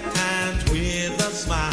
times with a smile.